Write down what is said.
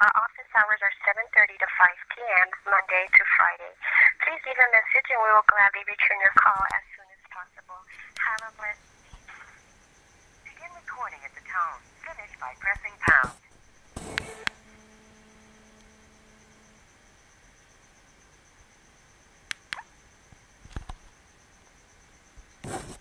Our office hours are 7.30 to 5 p.m., Monday to Friday. Please leave a message and we will gladly return your call as soon as possible. Have a blessed day. Begin recording at the tone. Finish by pressing pound. you